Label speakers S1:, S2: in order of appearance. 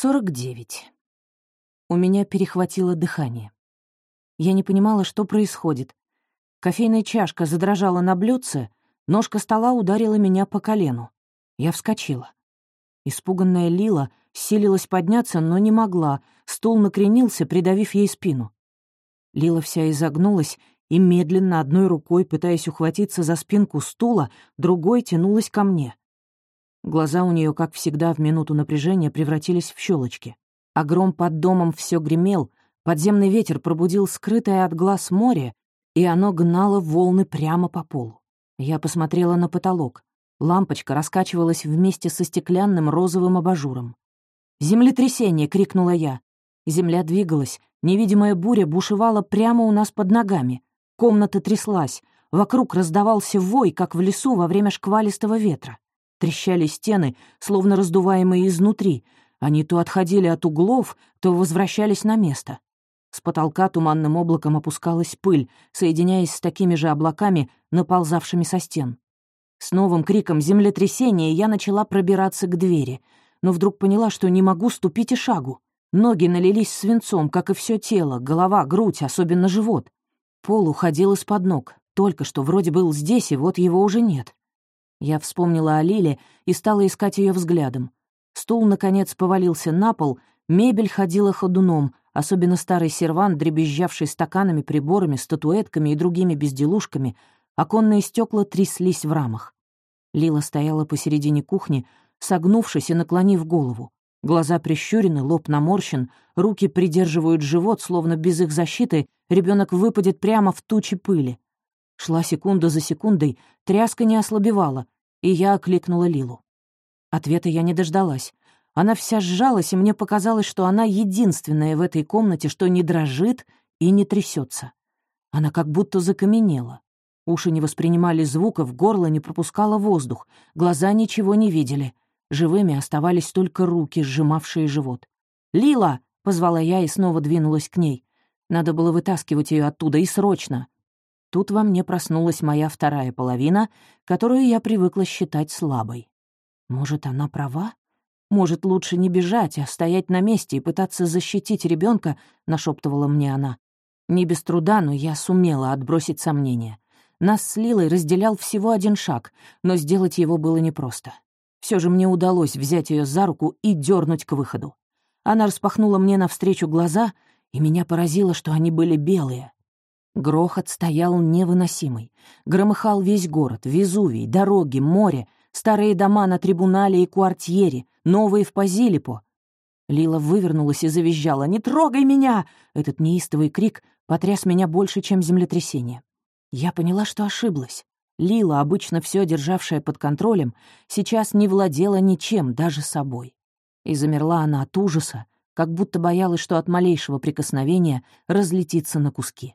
S1: Сорок девять. У меня перехватило дыхание. Я не понимала, что происходит. Кофейная чашка задрожала на блюдце, ножка стола ударила меня по колену. Я вскочила. Испуганная Лила силилась подняться, но не могла. Стул накренился, придавив ей спину. Лила вся изогнулась и медленно, одной рукой, пытаясь ухватиться за спинку стула, другой тянулась ко мне. Глаза у нее, как всегда, в минуту напряжения превратились в щелочки. А гром под домом все гремел, подземный ветер пробудил скрытое от глаз море, и оно гнало волны прямо по полу. Я посмотрела на потолок. Лампочка раскачивалась вместе со стеклянным розовым абажуром. «Землетрясение!» — крикнула я. Земля двигалась, невидимая буря бушевала прямо у нас под ногами. Комната тряслась, вокруг раздавался вой, как в лесу во время шквалистого ветра. Трещали стены, словно раздуваемые изнутри. Они то отходили от углов, то возвращались на место. С потолка туманным облаком опускалась пыль, соединяясь с такими же облаками, наползавшими со стен. С новым криком землетрясения я начала пробираться к двери, но вдруг поняла, что не могу ступить и шагу. Ноги налились свинцом, как и все тело, голова, грудь, особенно живот. Пол уходил из-под ног. Только что вроде был здесь, и вот его уже нет. Я вспомнила о Лиле и стала искать ее взглядом. Стул, наконец, повалился на пол, мебель ходила ходуном, особенно старый сервант, дребезжавший стаканами, приборами, статуэтками и другими безделушками, оконные стекла тряслись в рамах. Лила стояла посередине кухни, согнувшись и наклонив голову. Глаза прищурены, лоб наморщен, руки придерживают живот, словно без их защиты ребенок выпадет прямо в тучи пыли. Шла секунда за секундой, тряска не ослабевала, и я окликнула Лилу. Ответа я не дождалась. Она вся сжалась, и мне показалось, что она единственная в этой комнате, что не дрожит и не трясется. Она как будто закаменела. Уши не воспринимали звуков, горло не пропускало воздух, глаза ничего не видели. Живыми оставались только руки, сжимавшие живот. «Лила!» — позвала я и снова двинулась к ней. Надо было вытаскивать ее оттуда, и срочно. Тут во мне проснулась моя вторая половина, которую я привыкла считать слабой. Может, она права? Может, лучше не бежать, а стоять на месте и пытаться защитить ребенка, нашептывала мне она. Не без труда, но я сумела отбросить сомнения. Нас с Лилой разделял всего один шаг, но сделать его было непросто. Все же мне удалось взять ее за руку и дернуть к выходу. Она распахнула мне навстречу глаза, и меня поразило, что они были белые. Грохот стоял невыносимый. Громыхал весь город, Везувий, дороги, море, старые дома на трибунале и куартьере, новые в Пазилипо. Лила вывернулась и завизжала «Не трогай меня!» Этот неистовый крик потряс меня больше, чем землетрясение. Я поняла, что ошиблась. Лила, обычно все державшая под контролем, сейчас не владела ничем, даже собой. И замерла она от ужаса, как будто боялась, что от малейшего прикосновения разлетится на куски.